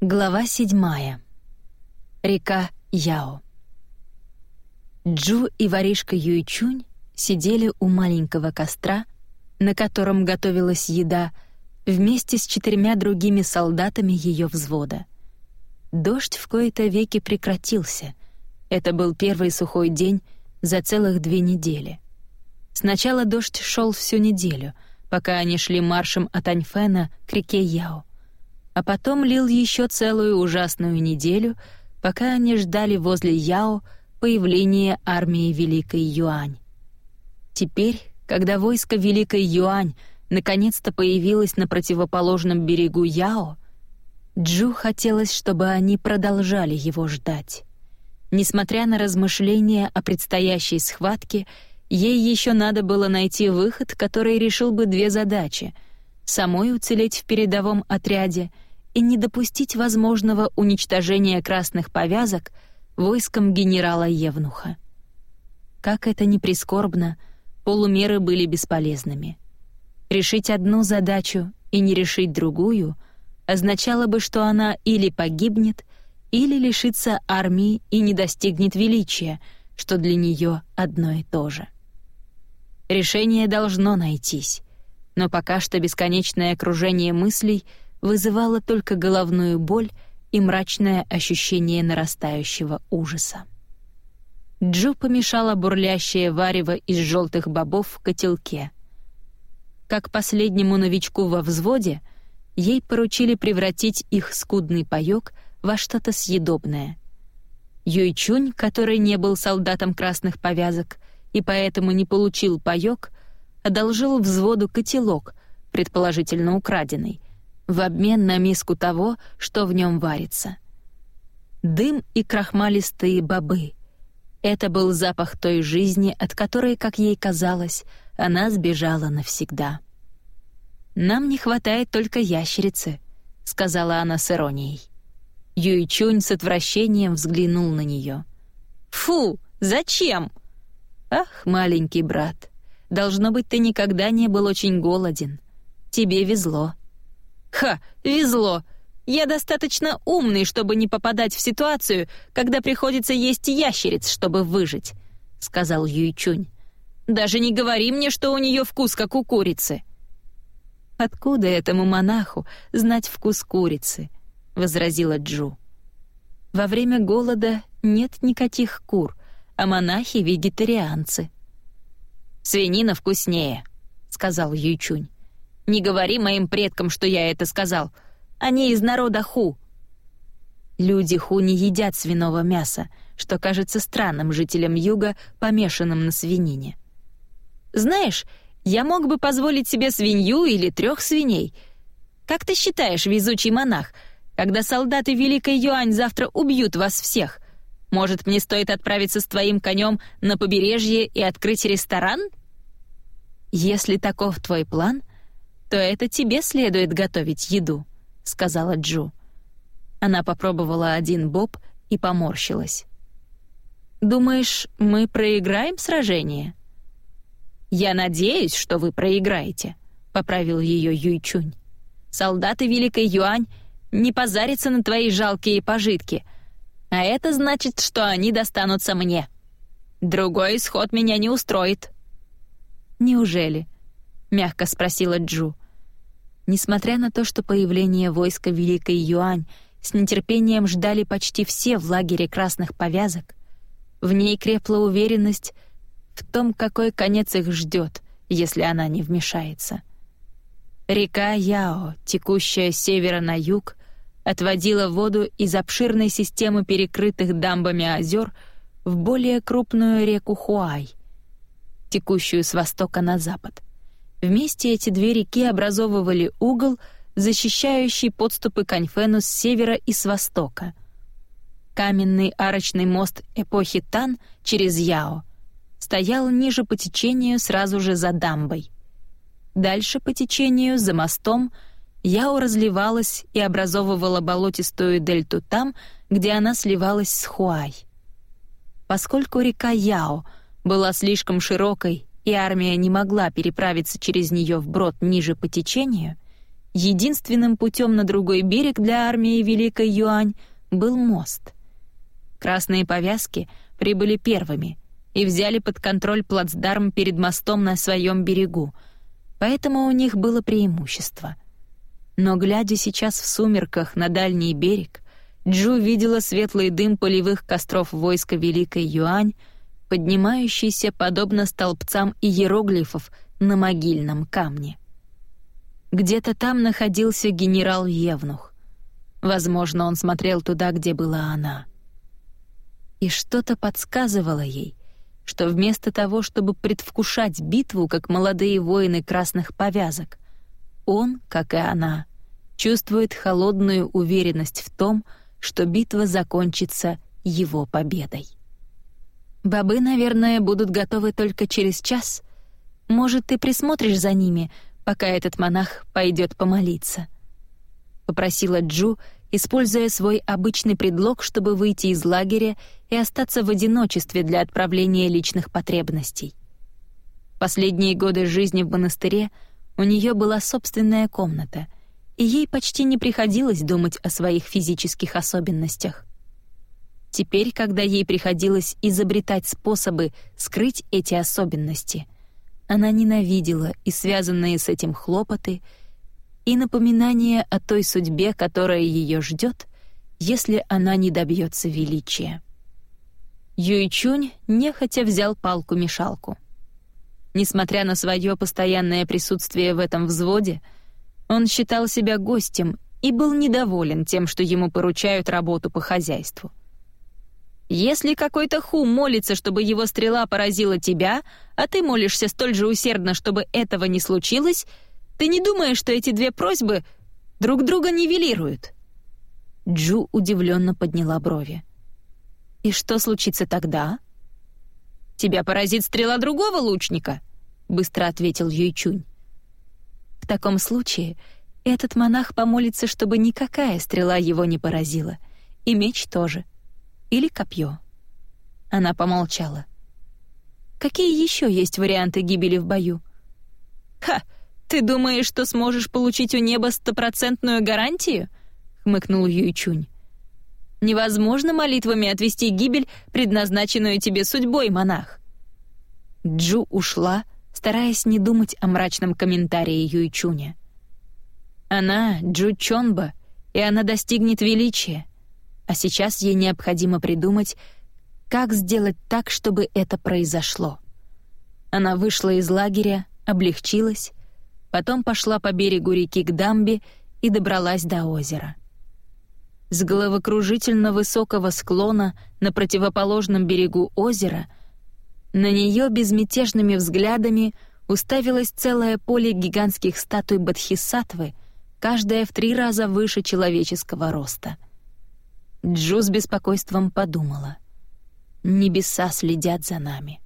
Глава седьмая. Река Яо. Джу и воришка Юйчунь сидели у маленького костра, на котором готовилась еда, вместе с четырьмя другими солдатами ее взвода. Дождь в кои-то веки прекратился. Это был первый сухой день за целых две недели. Сначала дождь шел всю неделю, пока они шли маршем от Аньфэна к реке Яо а потом лил еще целую ужасную неделю, пока они ждали возле Яо появления армии Великой Юань. Теперь, когда войско Великой Юань наконец-то появилось на противоположном берегу Яо, Джу хотелось, чтобы они продолжали его ждать. Несмотря на размышления о предстоящей схватке, ей еще надо было найти выход, который решил бы две задачи — самой уцелеть в передовом отряде — и не допустить возможного уничтожения красных повязок войском генерала Евнуха. Как это ни прискорбно, полумеры были бесполезными. Решить одну задачу и не решить другую означало бы, что она или погибнет, или лишится армии и не достигнет величия, что для нее одно и то же. Решение должно найтись, но пока что бесконечное окружение мыслей — вызывало только головную боль и мрачное ощущение нарастающего ужаса. Джу помешала бурлящее варево из желтых бобов в котелке. Как последнему новичку во взводе, ей поручили превратить их скудный паёк во что-то съедобное. Юйчунь, который не был солдатом красных повязок и поэтому не получил паёк, одолжил взводу котелок, предположительно украденный, в обмен на миску того, что в нем варится. Дым и крахмалистые бобы. Это был запах той жизни, от которой, как ей казалось, она сбежала навсегда. «Нам не хватает только ящерицы», — сказала она с иронией. Юйчунь с отвращением взглянул на нее. «Фу, зачем?» «Ах, маленький брат, должно быть, ты никогда не был очень голоден. Тебе везло. Ха, везло. Я достаточно умный, чтобы не попадать в ситуацию, когда приходится есть ящериц, чтобы выжить, сказал Юйчунь. Даже не говори мне, что у нее вкус как у курицы. Откуда этому монаху знать вкус курицы? возразила Джу. Во время голода нет никаких кур, а монахи вегетарианцы. Свинина вкуснее, сказал Юйчунь. Не говори моим предкам, что я это сказал. Они из народа Ху. Люди Ху не едят свиного мяса, что кажется странным жителям юга, помешанным на свинине. Знаешь, я мог бы позволить себе свинью или трех свиней. Как ты считаешь, везучий монах, когда солдаты Великой Юань завтра убьют вас всех, может, мне стоит отправиться с твоим конем на побережье и открыть ресторан? Если таков твой план, то это тебе следует готовить еду», — сказала Джу. Она попробовала один боб и поморщилась. «Думаешь, мы проиграем сражение?» «Я надеюсь, что вы проиграете», — поправил ее Юйчунь. «Солдаты Великой Юань не позарятся на твои жалкие пожитки, а это значит, что они достанутся мне. Другой исход меня не устроит». «Неужели?» — мягко спросила Джу. Несмотря на то, что появление войска Великой Юань с нетерпением ждали почти все в лагере красных повязок, в ней крепла уверенность в том, какой конец их ждет, если она не вмешается. Река Яо, текущая с севера на юг, отводила воду из обширной системы перекрытых дамбами озер в более крупную реку Хуай, текущую с востока на запад. Вместе эти две реки образовывали угол, защищающий подступы к Аньфену с севера и с востока. Каменный арочный мост эпохи Тан через Яо стоял ниже по течению сразу же за дамбой. Дальше по течению, за мостом, Яо разливалась и образовывала болотистую дельту там, где она сливалась с Хуай. Поскольку река Яо была слишком широкой и армия не могла переправиться через нее вброд ниже по течению, единственным путем на другой берег для армии Великой Юань был мост. Красные повязки прибыли первыми и взяли под контроль плацдарм перед мостом на своем берегу, поэтому у них было преимущество. Но глядя сейчас в сумерках на дальний берег, Джу видела светлый дым полевых костров войска Великой Юань, поднимающийся подобно столбцам иероглифов на могильном камне. Где-то там находился генерал Евнух. Возможно, он смотрел туда, где была она. И что-то подсказывало ей, что вместо того, чтобы предвкушать битву, как молодые воины красных повязок, он, как и она, чувствует холодную уверенность в том, что битва закончится его победой. Бобы, наверное, будут готовы только через час. Может, ты присмотришь за ними, пока этот монах пойдет помолиться?» Попросила Джу, используя свой обычный предлог, чтобы выйти из лагеря и остаться в одиночестве для отправления личных потребностей. Последние годы жизни в монастыре у нее была собственная комната, и ей почти не приходилось думать о своих физических особенностях. Теперь, когда ей приходилось изобретать способы скрыть эти особенности, она ненавидела и связанные с этим хлопоты, и напоминание о той судьбе, которая ее ждет, если она не добьется величия. Юйчунь нехотя взял палку-мешалку. Несмотря на свое постоянное присутствие в этом взводе, он считал себя гостем и был недоволен тем, что ему поручают работу по хозяйству. Если какой-то хум молится, чтобы его стрела поразила тебя, а ты молишься столь же усердно, чтобы этого не случилось, ты не думаешь, что эти две просьбы друг друга нивелируют?» Джу удивленно подняла брови. «И что случится тогда?» «Тебя поразит стрела другого лучника», — быстро ответил Юйчунь. «В таком случае этот монах помолится, чтобы никакая стрела его не поразила, и меч тоже» или копье. Она помолчала. Какие еще есть варианты гибели в бою? Ха, ты думаешь, что сможешь получить у неба стопроцентную гарантию? хмыкнул Юйчунь. Невозможно молитвами отвести гибель, предназначенную тебе судьбой, монах. Джу ушла, стараясь не думать о мрачном комментарии Юйчуня. Она Джу Чонба, и она достигнет величия а сейчас ей необходимо придумать, как сделать так, чтобы это произошло. Она вышла из лагеря, облегчилась, потом пошла по берегу реки к дамбе и добралась до озера. С головокружительно высокого склона на противоположном берегу озера на нее безмятежными взглядами уставилось целое поле гигантских статуй Бодхисаттвы, каждая в три раза выше человеческого роста — Джу с беспокойством подумала. «Небеса следят за нами».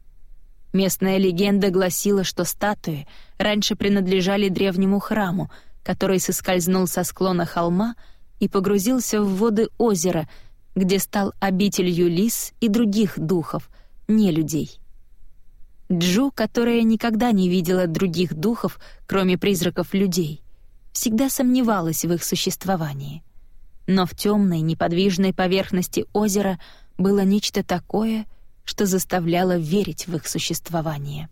Местная легенда гласила, что статуи раньше принадлежали древнему храму, который соскользнул со склона холма и погрузился в воды озера, где стал обителью лис и других духов, не людей. Джу, которая никогда не видела других духов, кроме призраков людей, всегда сомневалась в их существовании — но в темной неподвижной поверхности озера было нечто такое, что заставляло верить в их существование.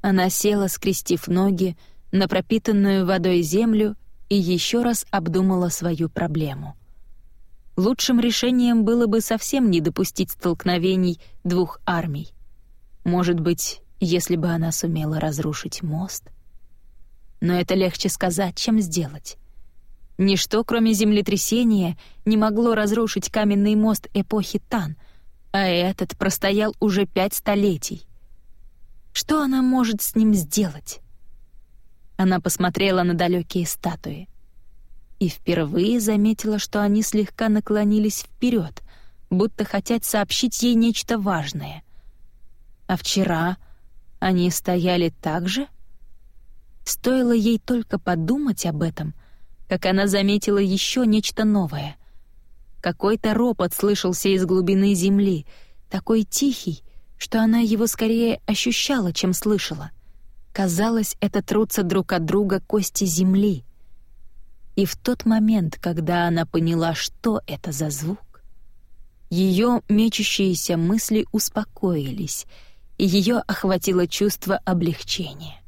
Она села, скрестив ноги, на пропитанную водой землю и еще раз обдумала свою проблему. Лучшим решением было бы совсем не допустить столкновений двух армий. Может быть, если бы она сумела разрушить мост? Но это легче сказать, чем сделать. Ничто, кроме землетрясения, не могло разрушить каменный мост эпохи Тан, а этот простоял уже пять столетий. Что она может с ним сделать? Она посмотрела на далекие статуи и впервые заметила, что они слегка наклонились вперед, будто хотят сообщить ей нечто важное. А вчера они стояли так же? Стоило ей только подумать об этом — как она заметила еще нечто новое. Какой-то ропот слышался из глубины земли, такой тихий, что она его скорее ощущала, чем слышала. Казалось, это трутся друг от друга кости земли. И в тот момент, когда она поняла, что это за звук, ее мечущиеся мысли успокоились, и ее охватило чувство облегчения.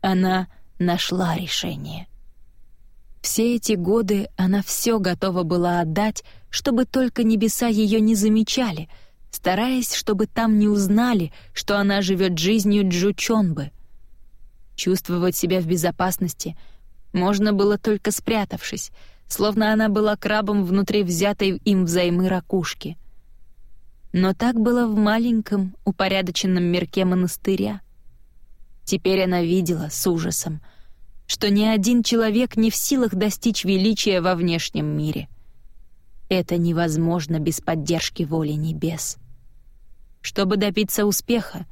Она нашла решение. Все эти годы она все готова была отдать, чтобы только небеса ее не замечали, стараясь, чтобы там не узнали, что она живет жизнью Джучонбы. Чувствовать себя в безопасности — можно было только спрятавшись, словно она была крабом внутри взятой им взаймы ракушки. Но так было в маленьком, упорядоченном мирке монастыря. Теперь она видела с ужасом, что ни один человек не в силах достичь величия во внешнем мире. Это невозможно без поддержки воли небес. Чтобы добиться успеха,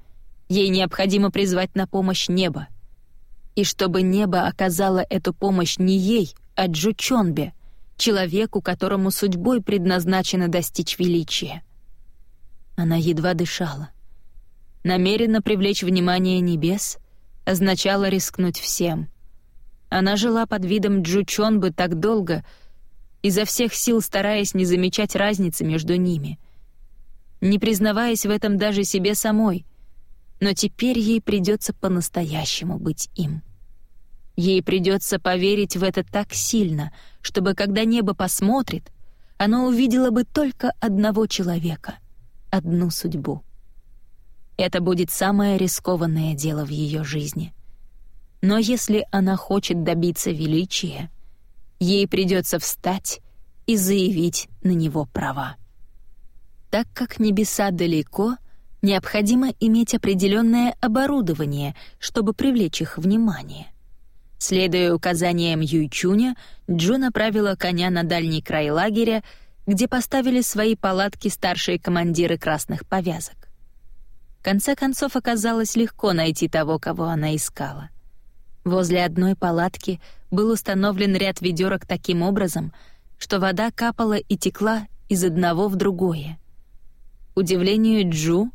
ей необходимо призвать на помощь небо — и чтобы небо оказало эту помощь не ей, а Джучонбе, человеку, которому судьбой предназначено достичь величия. Она едва дышала. Намеренно привлечь внимание небес означало рискнуть всем. Она жила под видом Джучонбы так долго, изо всех сил стараясь не замечать разницы между ними, не признаваясь в этом даже себе самой — но теперь ей придется по-настоящему быть им. Ей придется поверить в это так сильно, чтобы когда небо посмотрит, оно увидело бы только одного человека, одну судьбу. Это будет самое рискованное дело в ее жизни. Но если она хочет добиться величия, ей придется встать и заявить на него права. Так как небеса далеко, необходимо иметь определенное оборудование, чтобы привлечь их внимание. Следуя указаниям Юйчуня, Джу направила коня на дальний край лагеря, где поставили свои палатки старшие командиры красных повязок. В конце концов оказалось легко найти того, кого она искала. Возле одной палатки был установлен ряд ведерок таким образом, что вода капала и текла из одного в другое. Удивлению Джу,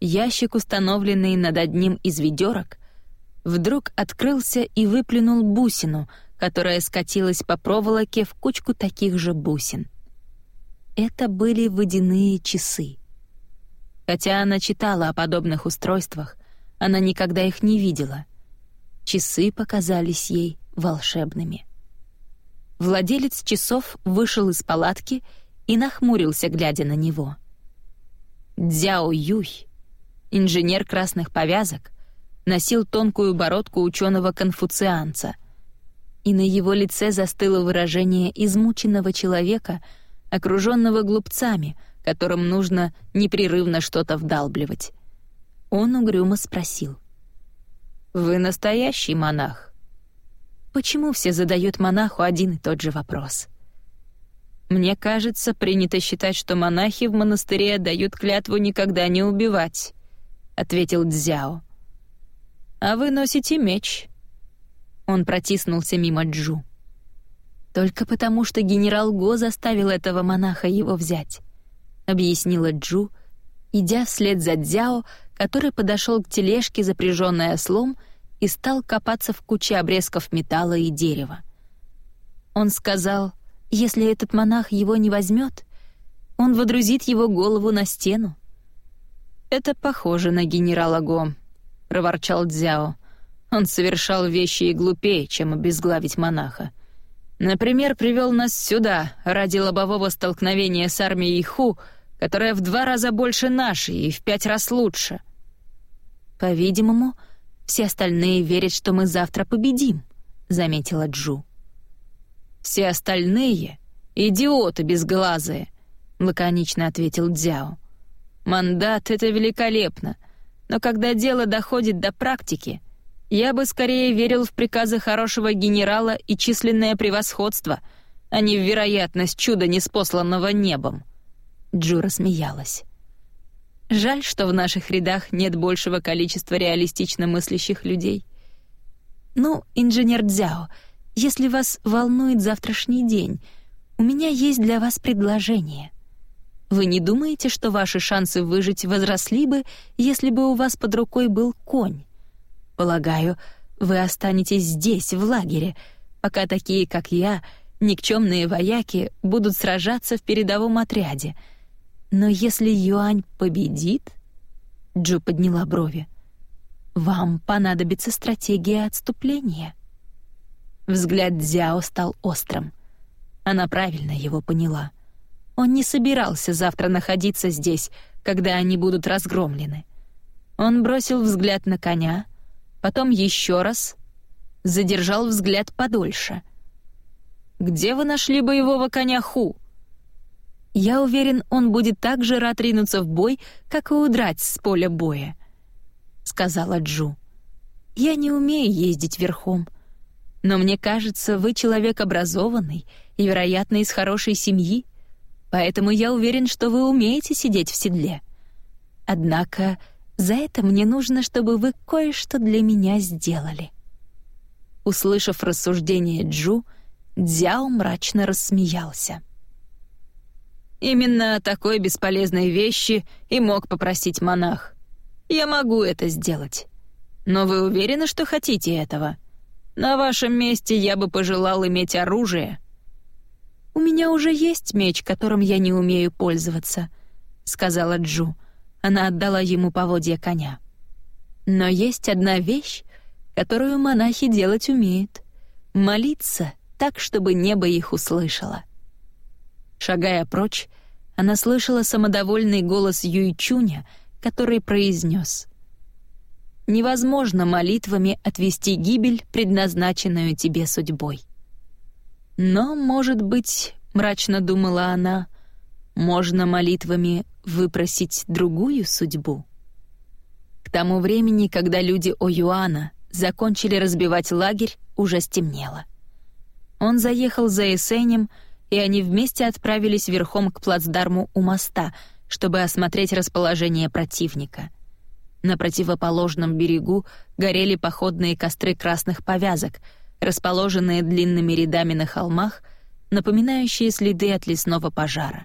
ящик, установленный над одним из ведерок, вдруг открылся и выплюнул бусину, которая скатилась по проволоке в кучку таких же бусин. Это были водяные часы. Хотя она читала о подобных устройствах, она никогда их не видела. Часы показались ей волшебными. Владелец часов вышел из палатки и нахмурился, глядя на него. Дзяо Юй, инженер красных повязок, носил тонкую бородку ученого-конфуцианца. И на его лице застыло выражение измученного человека, окруженного глупцами, которым нужно непрерывно что-то вдалбливать. Он угрюмо спросил. «Вы настоящий монах?» Почему все задают монаху один и тот же вопрос? Мне кажется, принято считать, что монахи в монастыре дают клятву никогда не убивать, ответил Дзяо а вы носите меч». Он протиснулся мимо Джу. «Только потому, что генерал Го заставил этого монаха его взять», — объяснила Джу, идя вслед за Дзяо, который подошел к тележке, запряженной ослом, и стал копаться в куче обрезков металла и дерева. Он сказал, если этот монах его не возьмет, он водрузит его голову на стену. Это похоже на генерала Го, — проворчал Дзяо. Он совершал вещи и глупее, чем обезглавить монаха. Например, привел нас сюда ради лобового столкновения с армией Ху, которая в два раза больше нашей и в пять раз лучше. По-видимому, все остальные верят, что мы завтра победим, заметила Джу. Все остальные — идиоты безглазые, лаконично ответил Дзяо. Мандат — это великолепно, но когда дело доходит до практики, я бы скорее верил в приказы хорошего генерала и численное превосходство, а не в вероятность чуда, неспосланного небом». Джура смеялась. «Жаль, что в наших рядах нет большего количества реалистично мыслящих людей. Ну, инженер Дзяо, если вас волнует завтрашний день, у меня есть для вас предложение. Вы не думаете, что ваши шансы выжить возросли бы, если бы у вас под рукой был конь? Полагаю, вы останетесь здесь, в лагере, пока такие, как я, никчемные вояки, будут сражаться в передовом отряде. Но если Юань победит... Джу подняла брови. «Вам понадобится стратегия отступления». Взгляд Дзяо стал острым. Она правильно его поняла. Он не собирался завтра находиться здесь, когда они будут разгромлены. Он бросил взгляд на коня, потом еще раз, задержал взгляд подольше. «Где вы нашли боевого коня Ху?» «Я уверен, он будет так же рад ринуться в бой, как и удрать с поля боя», — сказала Джу. «Я не умею ездить верхом, но мне кажется, вы человек образованный и, вероятно, из хорошей семьи, поэтому я уверен, что вы умеете сидеть в седле. Однако за это мне нужно, чтобы вы кое-что для меня сделали». Услышав рассуждение Джу, Дзяо мрачно рассмеялся. «Именно такой бесполезной вещи и мог попросить монах. Я могу это сделать. Но вы уверены, что хотите этого?» На вашем месте я бы пожелал иметь оружие». «У меня уже есть меч, которым я не умею пользоваться», — сказала Джу. Она отдала ему поводья коня. «Но есть одна вещь, которую монахи делать умеют. Молиться так, чтобы небо их услышало». Шагая прочь, она слышала самодовольный голос Юйчуня, который произнес невозможно молитвами отвести гибель, предназначенную тебе судьбой. Но, может быть, мрачно думала она, можно молитвами выпросить другую судьбу. К тому времени, когда люди Оюана закончили разбивать лагерь, уже стемнело. Он заехал за Эсенем, и они вместе отправились верхом к плацдарму у моста, чтобы осмотреть расположение противника — на противоположном берегу горели походные костры красных повязок, расположенные длинными рядами на холмах, напоминающие следы от лесного пожара.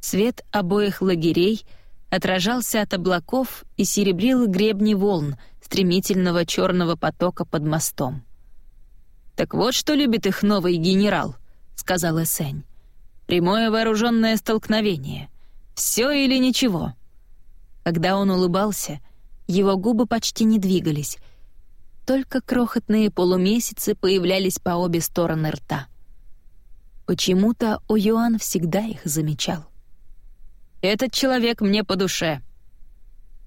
Свет обоих лагерей отражался от облаков и серебрил гребни волн стремительного черного потока под мостом. «Так вот что любит их новый генерал», — сказал Эсень. «Прямое вооруженное столкновение. Все или ничего». Когда он улыбался, его губы почти не двигались, только крохотные полумесяцы появлялись по обе стороны рта. Почему-то О'Юан всегда их замечал. «Этот человек мне по душе».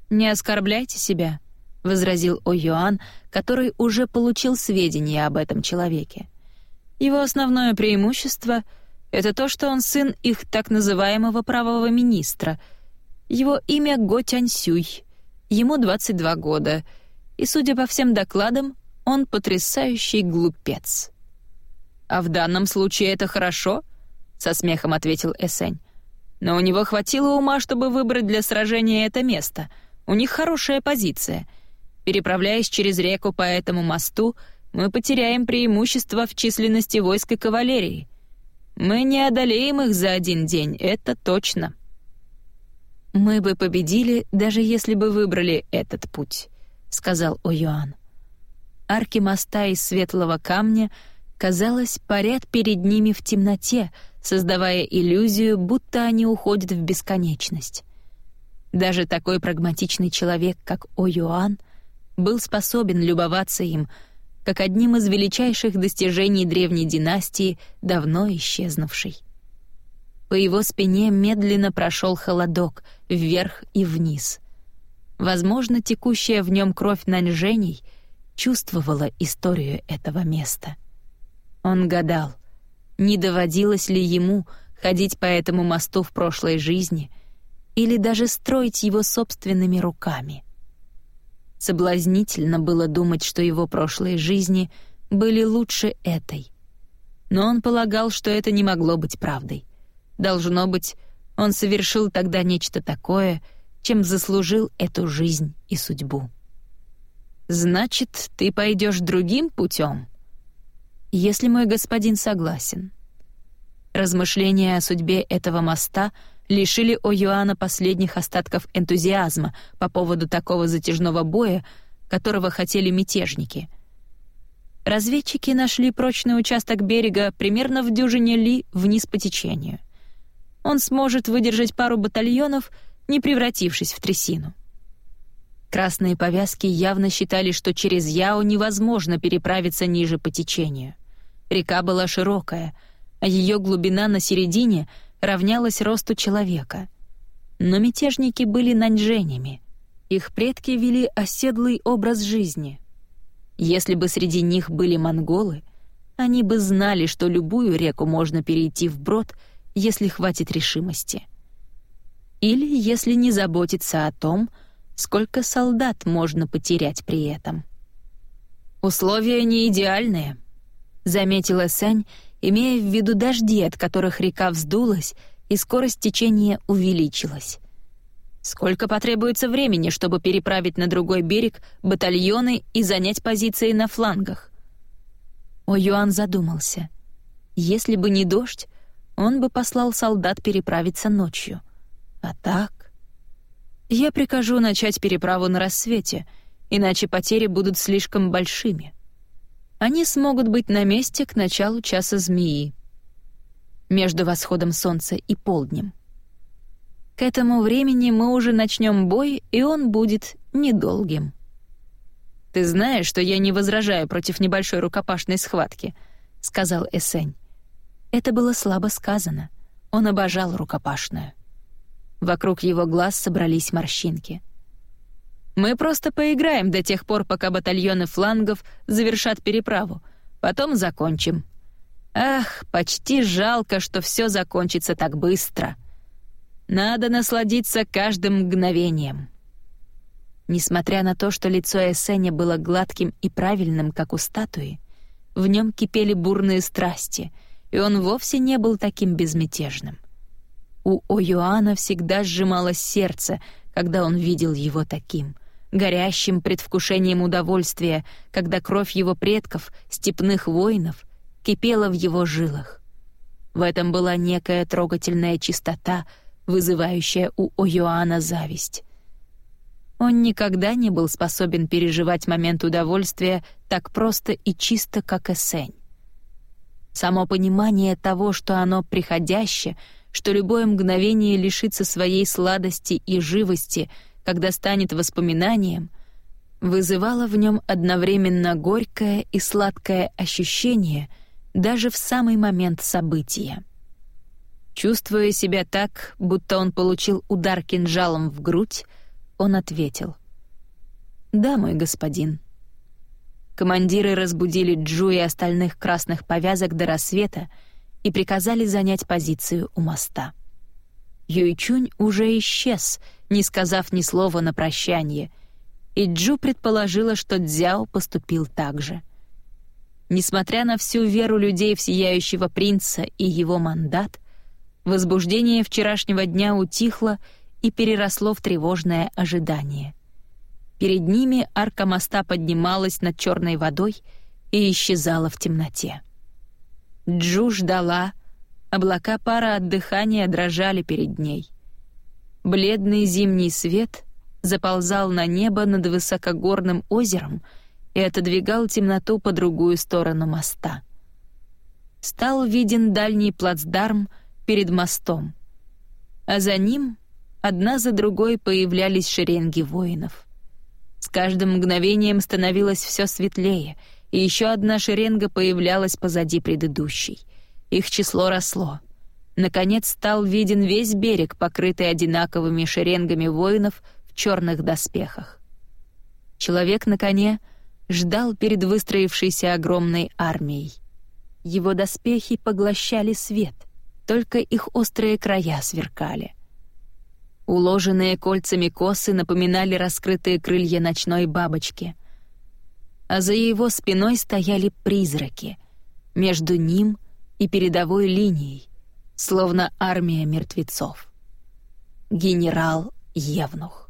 «Не оскорбляйте себя», — возразил О'Юан, который уже получил сведения об этом человеке. «Его основное преимущество — это то, что он сын их так называемого правого министра — его имя Го Тяньсюй. Ему 22 года, и, судя по всем докладам, он потрясающий глупец. «А в данном случае это хорошо?» — со смехом ответил Эсень. «Но у него хватило ума, чтобы выбрать для сражения это место. У них хорошая позиция. Переправляясь через реку по этому мосту, мы потеряем преимущество в численности войск и кавалерии. Мы не одолеем их за один день, это точно». «Мы бы победили, даже если бы выбрали этот путь», — сказал О'Юан. Арки моста из светлого камня, казалось, парят перед ними в темноте, создавая иллюзию, будто они уходят в бесконечность. Даже такой прагматичный человек, как О'Юан, был способен любоваться им, как одним из величайших достижений древней династии, давно исчезнувшей. По его спине медленно прошел холодок вверх и вниз. Возможно, текущая в нем кровь Наньжэней чувствовала историю этого места. Он гадал, не доводилось ли ему ходить по этому мосту в прошлой жизни или даже строить его собственными руками. Соблазнительно было думать, что его прошлые жизни были лучше этой. Но он полагал, что это не могло быть правдой. Должно быть, он совершил тогда нечто такое, чем заслужил эту жизнь и судьбу. «Значит, ты пойдешь другим путем?» «Если мой господин согласен». Размышления о судьбе этого моста лишили О'Юана последних остатков энтузиазма по поводу такого затяжного боя, которого хотели мятежники. разведчики нашли прочный участок берега примерно в дюжине ли вниз по течению. Он сможет выдержать пару батальонов, не превратившись в трясину. Красные повязки явно считали, что через Яо невозможно переправиться ниже по течению. Река была широкая, а ее глубина на середине равнялась росту человека. Но мятежники были наньженями. Их предки вели оседлый образ жизни. Если бы среди них были монголы, они бы знали, что любую реку можно перейти вброд, если хватит решимости. Или если не заботиться о том, сколько солдат можно потерять при этом. «Условия не идеальные», — заметила Сань, имея в виду дожди, от которых река вздулась, и скорость течения увеличилась. Сколько потребуется времени, чтобы переправить на другой берег батальоны и занять позиции на флангах? О Юан задумался. Если бы не дождь, он бы послал солдат переправиться ночью. А так... Я прикажу начать переправу на рассвете, иначе потери будут слишком большими. Они смогут быть на месте к началу часа змеи. Между восходом солнца и полднем. К этому времени мы уже начнем бой, и он будет недолгим. «Ты знаешь, что я не возражаю против небольшой рукопашной схватки», — сказал Эсень. Это было слабо сказано. Он обожал рукопашную. Вокруг его глаз собрались морщинки. «Мы просто поиграем до тех пор, пока батальоны флангов завершат переправу. Потом закончим». «Ах, почти жалко, что все закончится так быстро. Надо насладиться каждым мгновением». Несмотря на то, что лицо Эссеня было гладким и правильным, как у статуи, в нем кипели бурные страсти, и он вовсе не был таким безмятежным. У О'Юана всегда сжималось сердце, когда он видел его таким, горящим предвкушением удовольствия, когда кровь его предков, степных воинов, кипела в его жилах. В этом была некая трогательная чистота, вызывающая у О'Юана зависть. Он никогда не был способен переживать момент удовольствия так просто и чисто, как Эсень. Само понимание того, что оно приходящее — что любое мгновение лишится своей сладости и живости, когда станет воспоминанием, вызывало в нем одновременно горькое и сладкое ощущение даже в самый момент события. Чувствуя себя так, будто он получил удар кинжалом в грудь, он ответил. «Да, мой господин». Командиры разбудили Джу и остальных красных повязок до рассвета, и приказали занять позицию у моста. Юйчунь уже исчез, не сказав ни слова на прощание, и Джу предположила, что Дзяо поступил так же. Несмотря на всю веру людей в сияющего принца и его мандат, возбуждение вчерашнего дня утихло и переросло в тревожное ожидание. Перед ними арка моста поднималась над черной водой и исчезала в темноте. Джу ждала, облака пара от дыхания дрожали перед ней. Бледный зимний свет заползал на небо над высокогорным озером и отодвигал темноту по другую сторону моста. Стал виден дальний плацдарм перед мостом, а за ним одна за другой появлялись шеренги воинов. С каждым мгновением становилось все светлее — и еще одна шеренга появлялась позади предыдущей. Их число росло. Наконец стал виден весь берег, покрытый одинаковыми шеренгами воинов в черных доспехах. Человек на коне ждал перед выстроившейся огромной армией. Его доспехи поглощали свет, только их острые края сверкали. Уложенные кольцами косы напоминали раскрытые крылья ночной бабочки — а за его спиной стояли призраки, между ним и передовой линией, словно армия мертвецов. Генерал Евнух.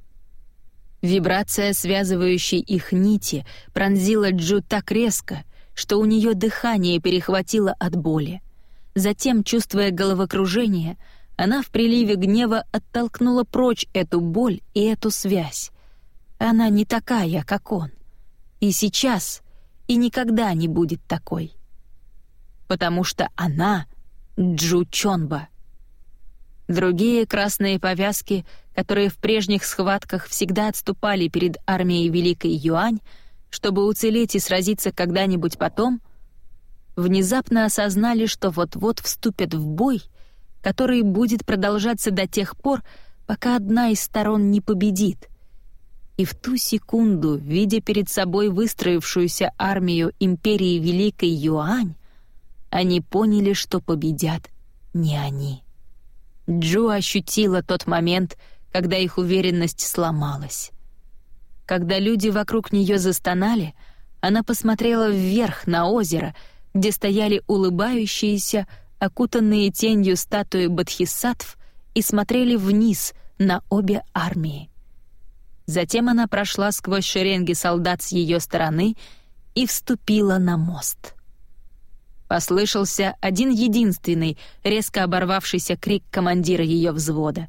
Вибрация, связывающей их нити, пронзила Джу так резко, что у нее дыхание перехватило от боли. Затем, чувствуя головокружение, она в приливе гнева оттолкнула прочь эту боль и эту связь. Она не такая, как он. И сейчас и никогда не будет такой. Потому что она — Джу Чонба. Другие красные повязки, которые в прежних схватках всегда отступали перед армией Великой Юань, чтобы уцелеть и сразиться когда-нибудь потом, внезапно осознали, что вот-вот вступят в бой, который будет продолжаться до тех пор, пока одна из сторон не победит. И в ту секунду, видя перед собой выстроившуюся армию империи Великой Юань, они поняли, что победят не они. Джу ощутила тот момент, когда их уверенность сломалась. Когда люди вокруг нее застонали, она посмотрела вверх на озеро, где стояли улыбающиеся, окутанные тенью статуи Бодхисаттв, и смотрели вниз на обе армии. Затем она прошла сквозь шеренги солдат с ее стороны и вступила на мост. Послышался один единственный, резко оборвавшийся крик командира ее взвода.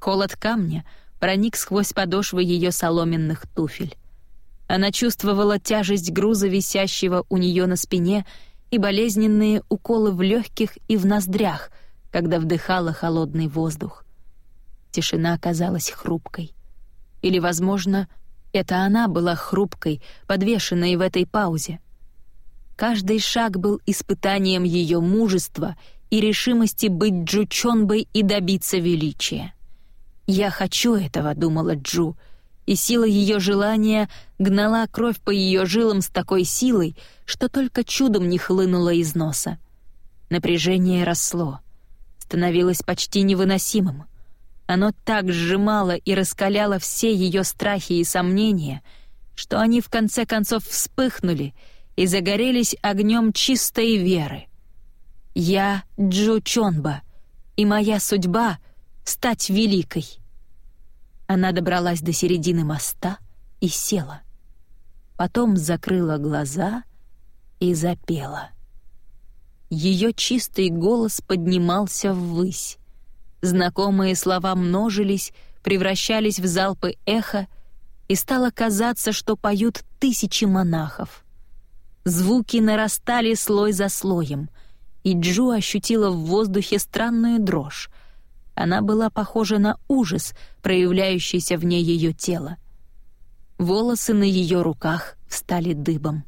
Холод камня проник сквозь подошвы ее соломенных туфель. Она чувствовала тяжесть груза, висящего у нее на спине, и болезненные уколы в легких и в ноздрях, когда вдыхала холодный воздух. Тишина казалась хрупкой. Или, возможно, это она была хрупкой, подвешенной в этой паузе. Каждый шаг был испытанием ее мужества и решимости быть Джучонбой и добиться величия. «Я хочу этого», — думала Джу, — и сила ее желания гнала кровь по ее жилам с такой силой, что только чудом не хлынула из носа. Напряжение росло, становилось почти невыносимым. Оно так сжимало и раскаляло все ее страхи и сомнения, что они в конце концов вспыхнули и загорелись огнем чистой веры. «Я Джу Чонба, и моя судьба — стать великой». Она добралась до середины моста и села. Потом закрыла глаза и запела. Ее чистый голос поднимался ввысь. Знакомые слова множились, превращались в залпы эха, и стало казаться, что поют тысячи монахов. Звуки нарастали слой за слоем, и Джу ощутила в воздухе странную дрожь, она была похожа на ужас, проявляющийся в ней ее тело. Волосы на ее руках встали дыбом.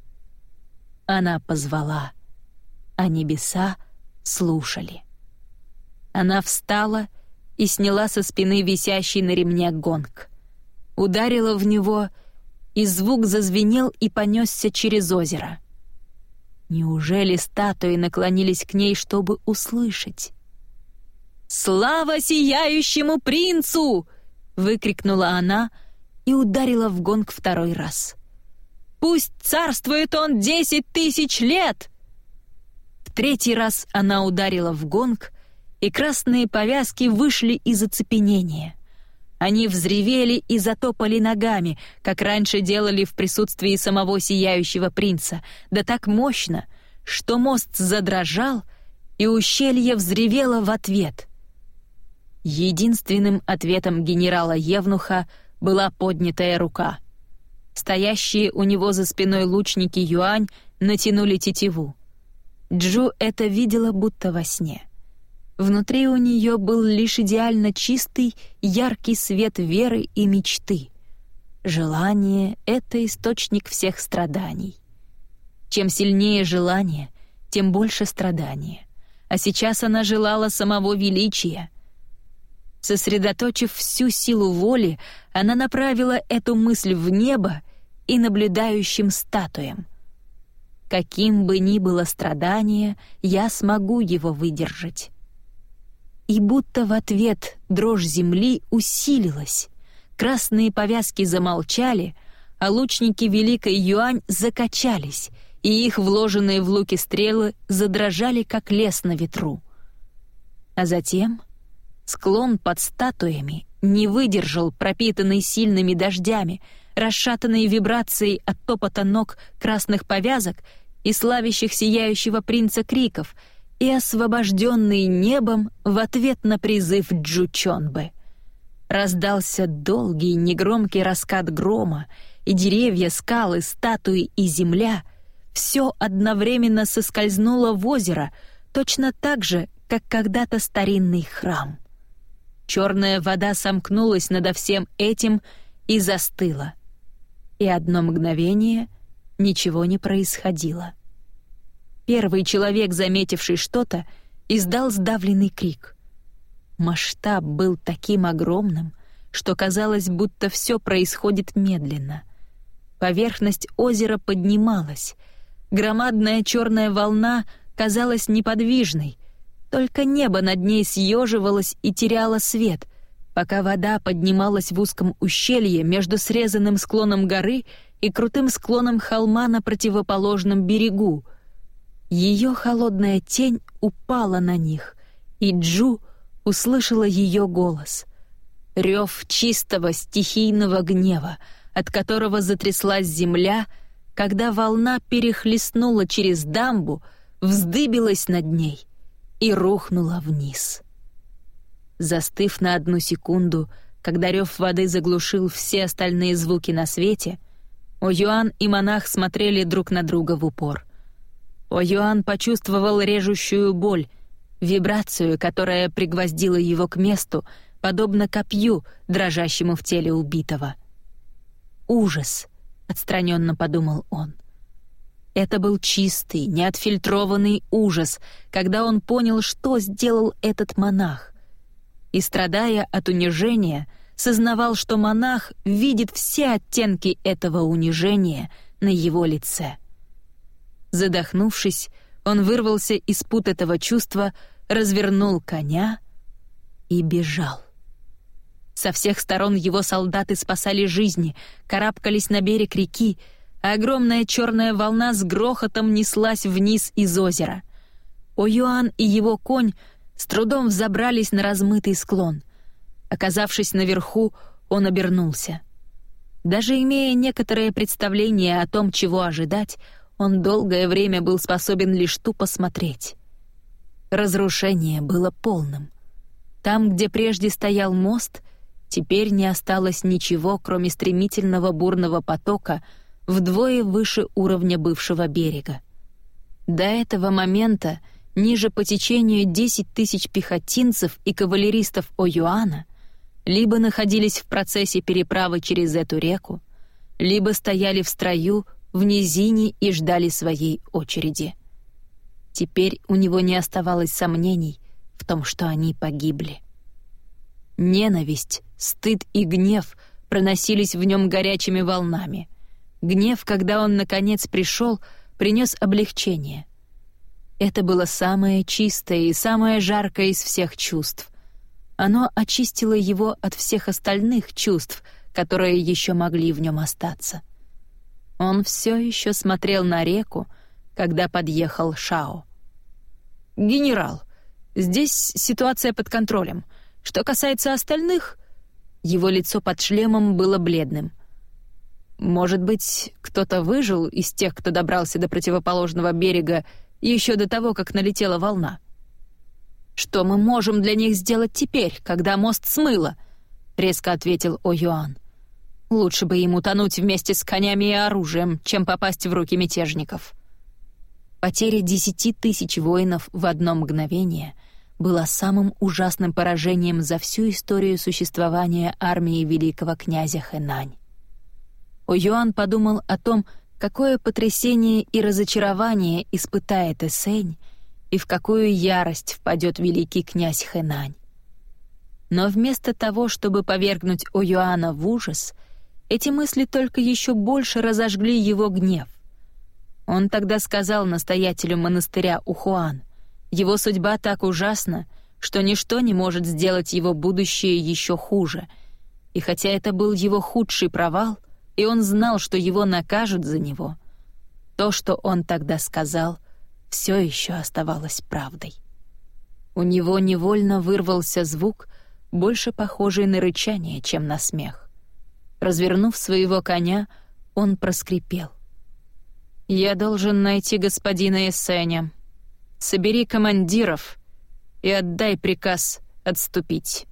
Она позвала, а небеса слушали. Она встала и сняла со спины висящий на ремне гонг. Ударила в него, и звук зазвенел и понесся через озеро. Неужели статуи наклонились к ней, чтобы услышать? «Слава сияющему принцу!» — выкрикнула она и ударила в гонг второй раз. «Пусть царствует он десять тысяч лет!» В третий раз она ударила в гонг, и красные повязки вышли из оцепенения. Они взревели и затопали ногами, как раньше делали в присутствии самого сияющего принца, да так мощно, что мост задрожал, и ущелье взревело в ответ — Единственным ответом генерала Евнуха была поднятая рука. Стоящие у него за спиной лучники Юань натянули тетиву. Джу это видела будто во сне. Внутри у нее был лишь идеально чистый, яркий свет веры и мечты. Желание — это источник всех страданий. Чем сильнее желание, тем больше страдания. А сейчас она желала самого величия — Сосредоточив всю силу воли, она направила эту мысль в небо и наблюдающим статуям. Каким бы ни было страдание, я смогу его выдержать. И будто в ответ дрожь земли усилилась. Красные повязки замолчали, а лучники Великой Юань закачались, и их вложенные в луки стрелы задрожали, как лес на ветру. А затем Склон под статуями не выдержал пропитанный сильными дождями, расшатанной вибрацией от топота ног красных повязок и славящих сияющего принца криков, и освобожденный небом в ответ на призыв Джучонбы. Раздался долгий негромкий раскат грома, и деревья, скалы, статуи и земля все одновременно соскользнуло в озеро, точно так же, как когда-то старинный храм. Черная вода сомкнулась надо всем этим и застыла. И одно мгновение ничего не происходило. Первый человек, заметивший что-то, издал сдавленный крик. Масштаб был таким огромным, что казалось, будто все происходит медленно. Поверхность озера поднималась. Громадная черная волна казалась неподвижной, только небо над ней съеживалось и теряло свет, пока вода поднималась в узком ущелье между срезанным склоном горы и крутым склоном холма на противоположном берегу. Ее холодная тень упала на них, и Джу услышала ее голос. Рев чистого стихийного гнева, от которого затряслась земля, когда волна перехлестнула через дамбу, вздыбилась над ней и рухнула вниз. Застыв на одну секунду, когда рев воды заглушил все остальные звуки на свете, О'Юан и монах смотрели друг на друга в упор. О'Юан почувствовал режущую боль, вибрацию, которая пригвоздила его к месту, подобно копью, дрожащему в теле убитого. «Ужас», — отстраненно подумал он. Это был чистый, неотфильтрованный ужас, когда он понял, что сделал этот монах и, страдая от унижения, сознавал, что монах видит все оттенки этого унижения на его лице. Задохнувшись, он вырвался из пут этого чувства, развернул коня и бежал. Со всех сторон его солдаты спасали жизни, карабкались на берег реки, а огромная черная волна с грохотом неслась вниз из озера. О'Юан и его конь — с трудом взобрались на размытый склон. Оказавшись наверху, он обернулся. Даже имея некоторое представление о том, чего ожидать, он долгое время был способен лишь тупо смотреть. Разрушение было полным. Там, где прежде стоял мост, теперь не осталось ничего, кроме стремительного бурного потока вдвое выше уровня бывшего берега. До этого момента — ниже по течению 10 тысяч пехотинцев и кавалеристов О'Юана либо находились в процессе переправы через эту реку, либо стояли в строю в низине и ждали своей очереди. Теперь у него не оставалось сомнений в том, что они погибли. Ненависть, стыд и гнев проносились в нем горячими волнами. Гнев, когда он наконец пришел, принес облегчение — это было самое чистое и самое жаркое из всех чувств. Оно очистило его от всех остальных чувств, которые еще могли в нем остаться. Он все еще смотрел на реку, когда подъехал Шао. «Генерал, здесь ситуация под контролем. Что касается остальных...» Его лицо под шлемом было бледным. «Может быть, кто-то выжил из тех, кто добрался до противоположного берега еще до того, как налетела волна. «Что мы можем для них сделать теперь, когда мост смыло?» — резко ответил О'Юан. «Лучше бы ему тонуть вместе с конями и оружием, чем попасть в руки мятежников». Потеря десяти тысяч воинов в одно мгновение была самым ужасным поражением за всю историю существования армии великого князя Хэнань. О'Юан подумал о том, какое потрясение и разочарование испытает Эсень и в какую ярость впадет великий князь Хэнань. Но вместо того, чтобы повергнуть О'Юана в ужас, эти мысли только еще больше разожгли его гнев. Он тогда сказал настоятелю монастыря Ухуан, его судьба так ужасна, что ничто не может сделать его будущее еще хуже, и хотя это был его худший провал, и он знал, что его накажут за него. То, что он тогда сказал, все еще оставалось правдой. У него невольно вырвался звук, больше похожий на рычание, чем на смех. Развернув своего коня, он проскрипел. «Я должен найти господина Эссеня. Собери командиров и отдай приказ отступить».